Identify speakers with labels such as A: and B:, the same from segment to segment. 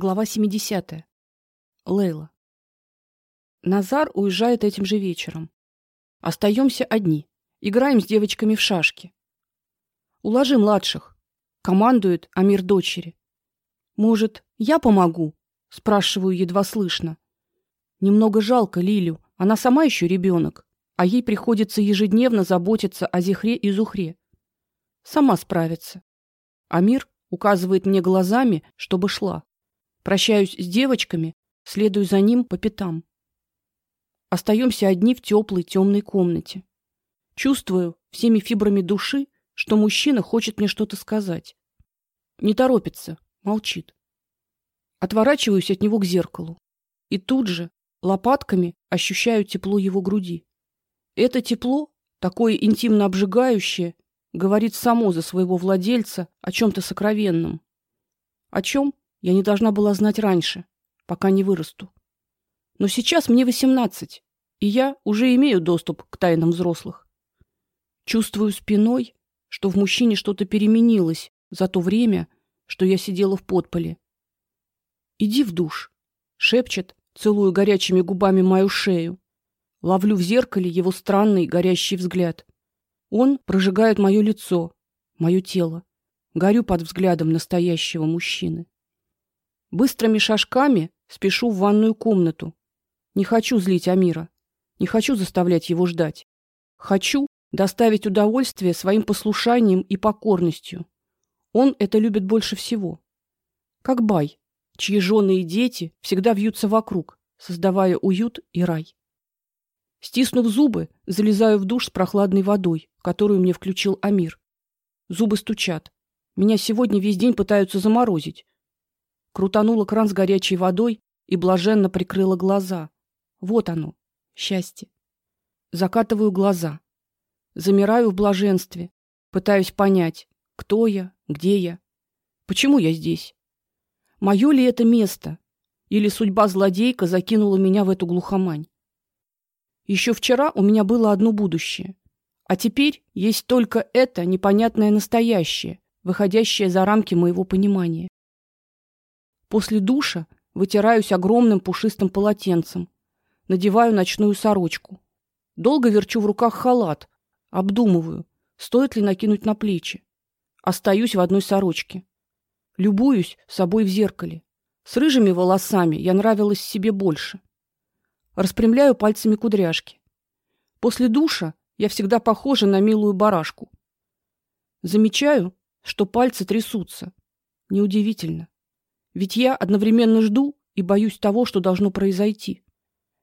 A: Глава 70. Лейла. Назар уезжает этим же вечером. Остаемся одни. Играем с девочками в шашки. Уложи младших, командует Амир дочери. Может, я помогу? спрашиваю едва слышно. Немного жалко Лилю, она сама еще ребенок, а ей приходится ежедневно заботиться о Зихре и Зухре. Сама справится. Амир указывает мне глазами, чтобы шла. Прощаюсь с девочками, следую за ним по пятам. Остаемся одни в теплой темной комнате. Чувствую всеми фибрами души, что мужчина хочет мне что-то сказать. Не торопится, молчит. Отворачиваюсь от него к зеркалу и тут же лопатками ощущаю тепло его груди. Это тепло, такое интимно обжигающее, говорит само за своего владельца о чем то сокровенном. О чем я не должна была знать раньше, пока не вырасту. Но сейчас мне восемнадцать, и я уже имею доступ к тайнам взрослых. Чувствую спиной, что в мужчине что-то переменилось за то время, что я сидела в подполе. Иди в душ, шепчет, целуя горячими губами мою шею. Ловлю в зеркале его странный горящий взгляд. Он прожигает мое лицо, мое тело. Горю под взглядом настоящего мужчины. Быстрыми шажками спешу в ванную комнату. Не хочу злить Амира, не хочу заставлять его ждать. Хочу доставить удовольствие своим послушанием и покорностью. Он это любит больше всего. Как бай, чьи жены и дети всегда вьются вокруг, создавая уют и рай. Стиснув зубы, залезаю в душ с прохладной водой, которую мне включил Амир. Зубы стучат. Меня сегодня весь день пытаются заморозить. Крутанула кран с горячей водой и блаженно прикрыла глаза. Вот оно, счастье. Закатываю глаза. Замираю в блаженстве, пытаюсь понять, кто я, где я, почему я здесь. Мое ли это место, или судьба злодейка закинула меня в эту глухомань? Еще вчера у меня было одно будущее, а теперь есть только это непонятное настоящее, выходящее за рамки моего понимания. После душа вытираюсь огромным пушистым полотенцем, надеваю ночную сорочку. Долго верчу в руках халат, обдумываю, стоит ли накинуть на плечи. Остаюсь в одной сорочке. Любуюсь собой в зеркале. С рыжими волосами я нравилась себе больше. Распрямляю пальцами кудряшки. После душа я всегда похожа на милую барашку. Замечаю, что пальцы трясутся. Неудивительно. Ведь я одновременно жду и боюсь того, что должно произойти.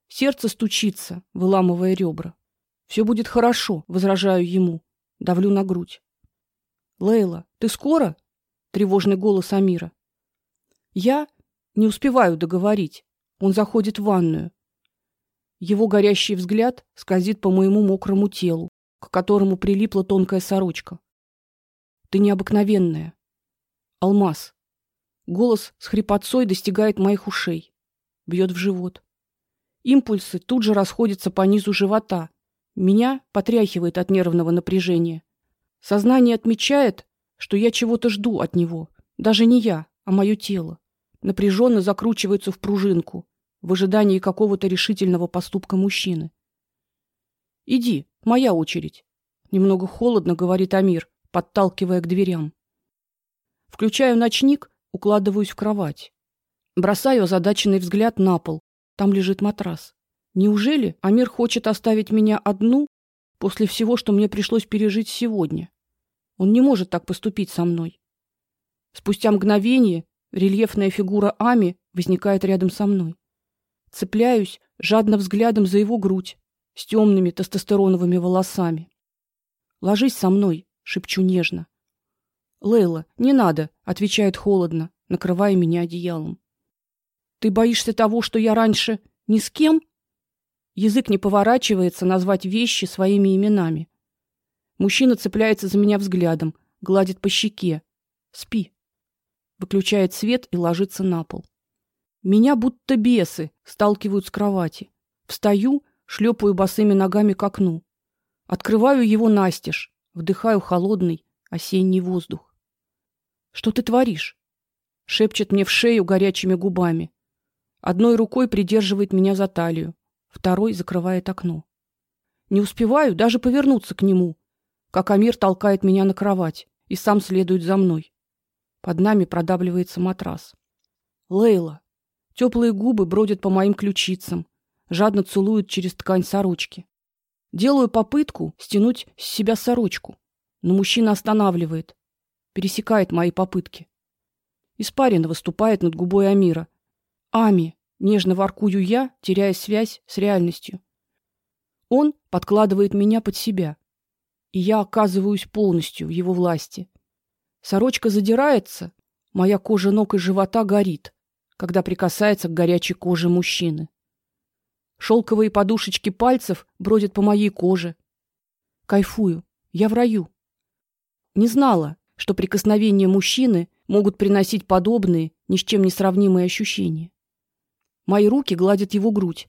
A: Сердце стучится, выламывая ребра. Все будет хорошо, возражаю ему, давлю на грудь. Лейла, ты скоро? тревожный голос Амира. Я не успеваю договорить. Он заходит в ванную. Его горящий взгляд скользит по моему мокрому телу, к которому прилипла тонкая сорочка. Ты необыкновенная. Алмаз. Голос с хрипотцой достигает моих ушей, бьет в живот. Импульсы тут же расходятся по низу живота. Меня потряхивает от нервного напряжения. Сознание отмечает, что я чего-то жду от него, даже не я, а мое тело. Напряженно закручивается в пружинку, в ожидании какого-то решительного поступка мужчины. Иди, моя очередь, немного холодно говорит Амир, подталкивая к дверям. Включаю ночник, укладываюсь в кровать. Бросаю озадаченный взгляд на пол. Там лежит матрас. Неужели Амир хочет оставить меня одну после всего, что мне пришлось пережить сегодня? Он не может так поступить со мной. Спустя мгновение рельефная фигура Ами возникает рядом со мной. Цепляюсь жадно взглядом за его грудь с темными тестостероновыми волосами. Ложись со мной, шепчу нежно. Лейла, не надо, отвечает холодно, накрывая меня одеялом. Ты боишься того, что я раньше ни с кем? Язык не поворачивается назвать вещи своими именами. Мужчина цепляется за меня взглядом, гладит по щеке. Спи. Выключает свет и ложится на пол. Меня будто бесы сталкивают с кровати. Встаю, шлепаю босыми ногами к окну. Открываю его настежь, вдыхаю холодный осенний воздух. Что ты творишь? шепчет мне в шею горячими губами. Одной рукой придерживает меня за талию, второй закрывает окно. Не успеваю даже повернуться к нему, как Амир толкает меня на кровать и сам следует за мной. Под нами продавливается матрас. Лейла. Теплые губы бродят по моим ключицам, жадно целуют через ткань сорочки. Делаю попытку стянуть с себя сорочку, но мужчина останавливает, пересекает мои попытки. Испарина выступает над губой Амира. Ами, нежно воркую я, теряя связь с реальностью. Он подкладывает меня под себя, и я оказываюсь полностью в его власти. Сорочка задирается, моя кожа ног и живота горит, когда прикасается к горячей коже мужчины. Шелковые подушечки пальцев бродят по моей коже. Кайфую. Я в раю. Не знала, что прикосновения мужчины могут приносить подобные, ни с чем не сравнимые ощущения. Мои руки гладят его грудь.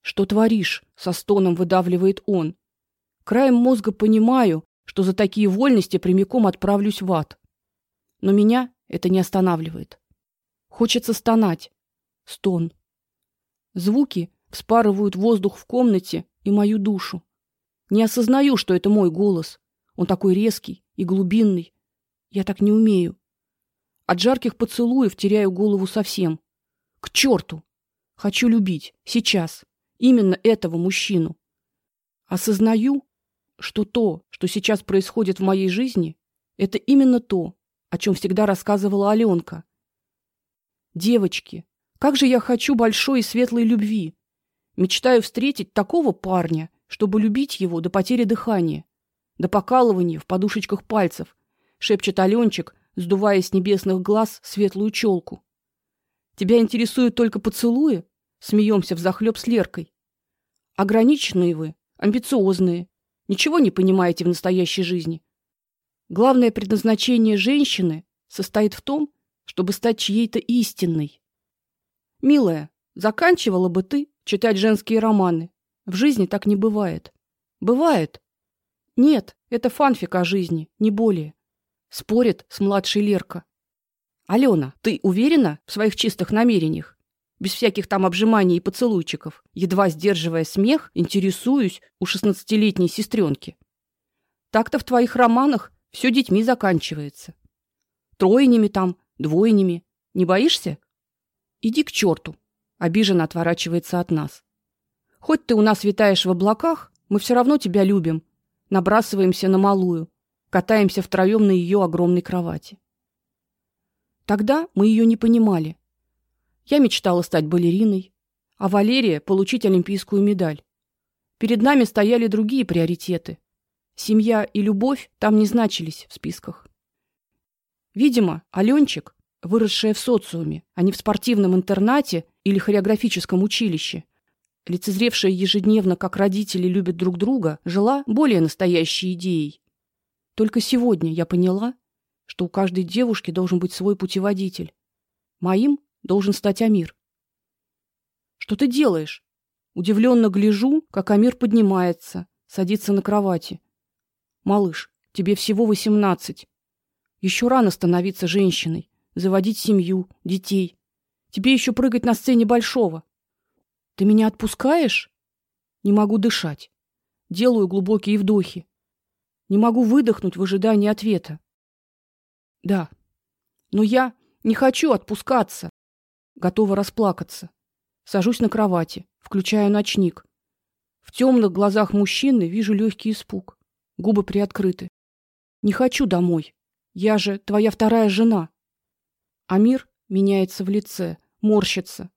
A: Что творишь? со стоном выдавливает он. Краем мозга понимаю, что за такие вольности прямиком отправлюсь в ад. Но меня это не останавливает. Хочется стонать. Стон. Звуки вспарывают воздух в комнате и мою душу. Не осознаю, что это мой голос. Он такой резкий и глубинный. Я так не умею. От жарких поцелуев теряю голову совсем. К черту! Хочу любить сейчас именно этого мужчину. Осознаю, что то, что сейчас происходит в моей жизни, это именно то, о чем всегда рассказывала Алёнка. Девочки, как же я хочу большой и светлой любви. Мечтаю встретить такого парня, чтобы любить его до потери дыхания, до покалывания в подушечках пальцев, шепчет Алёнчик, сдувая с небесных глаз светлую челку. Тебя интересуют только поцелуи? Смеемся взахлёб с Леркой. Ограниченные вы, амбициозные, ничего не понимаете в настоящей жизни. Главное предназначение женщины состоит в том, чтобы стать чьей-то истинной. Милая, заканчивала бы ты читать женские романы. В жизни так не бывает. Бывает. Нет, это фанфик о жизни, не более. Спорит с младшей Лерка. Алена, ты уверена в своих чистых намерениях? Без всяких там обжиманий и поцелуйчиков, едва сдерживая смех, интересуюсь у шестнадцатилетней сестренки. Так-то в твоих романах все детьми заканчивается. Тройнями там, двойнями. Не боишься? Иди к черту. Обиженно отворачивается от нас. Хоть ты у нас витаешь в облаках, мы все равно тебя любим. Набрасываемся на малую, катаемся втроем на ее огромной кровати. Тогда мы ее не понимали. Я мечтала стать балериной, а Валерия получить олимпийскую медаль. Перед нами стояли другие приоритеты. Семья и любовь там не значились в списках. Видимо, Алёнчик, выросшая в социуме, а не в спортивном интернате или хореографическом училище, лицезревшая ежедневно, как родители любят друг друга, жила более настоящей идеей. Только сегодня я поняла, что у каждой девушки должен быть свой путеводитель. Моим должен стать Амир. Что ты делаешь? Удивленно гляжу, как Амир поднимается, садится на кровати. Малыш, тебе всего восемнадцать. Еще рано становиться женщиной, заводить семью, детей. Тебе еще прыгать на сцене большого. Ты меня отпускаешь? Не могу дышать. Делаю глубокие вдохи. Не могу выдохнуть в ожидании ответа. Да. Но я не хочу отпускаться готова расплакаться. Сажусь на кровати, включаю ночник. В темных глазах мужчины вижу легкий испуг. Губы приоткрыты. Не хочу домой. Я же твоя вторая жена. Амир меняется в лице, морщится.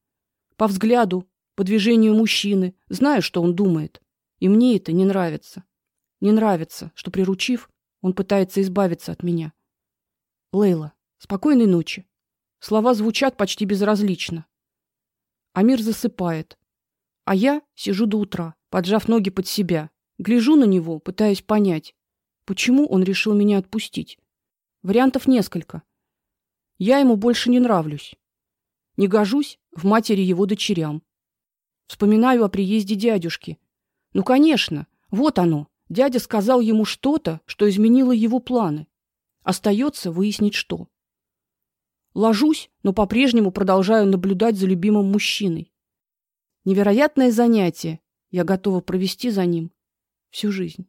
A: По взгляду, по движению мужчины, знаю, что он думает. И мне это не нравится. Не нравится, что приручив, он пытается избавиться от меня. Лейла, спокойной ночи. Слова звучат почти безразлично. Амир засыпает, а я сижу до утра, поджав ноги под себя, гляжу на него, пытаясь понять, почему он решил меня отпустить. Вариантов несколько. Я ему больше не нравлюсь. Не гожусь в матери его дочерям. Вспоминаю о приезде дядюшки. Ну, конечно, вот оно. Дядя сказал ему что-то, что изменило его планы. Остается выяснить что. Ложусь, но по-прежнему продолжаю наблюдать за любимым мужчиной. Невероятное занятие. Я готова провести за ним всю жизнь.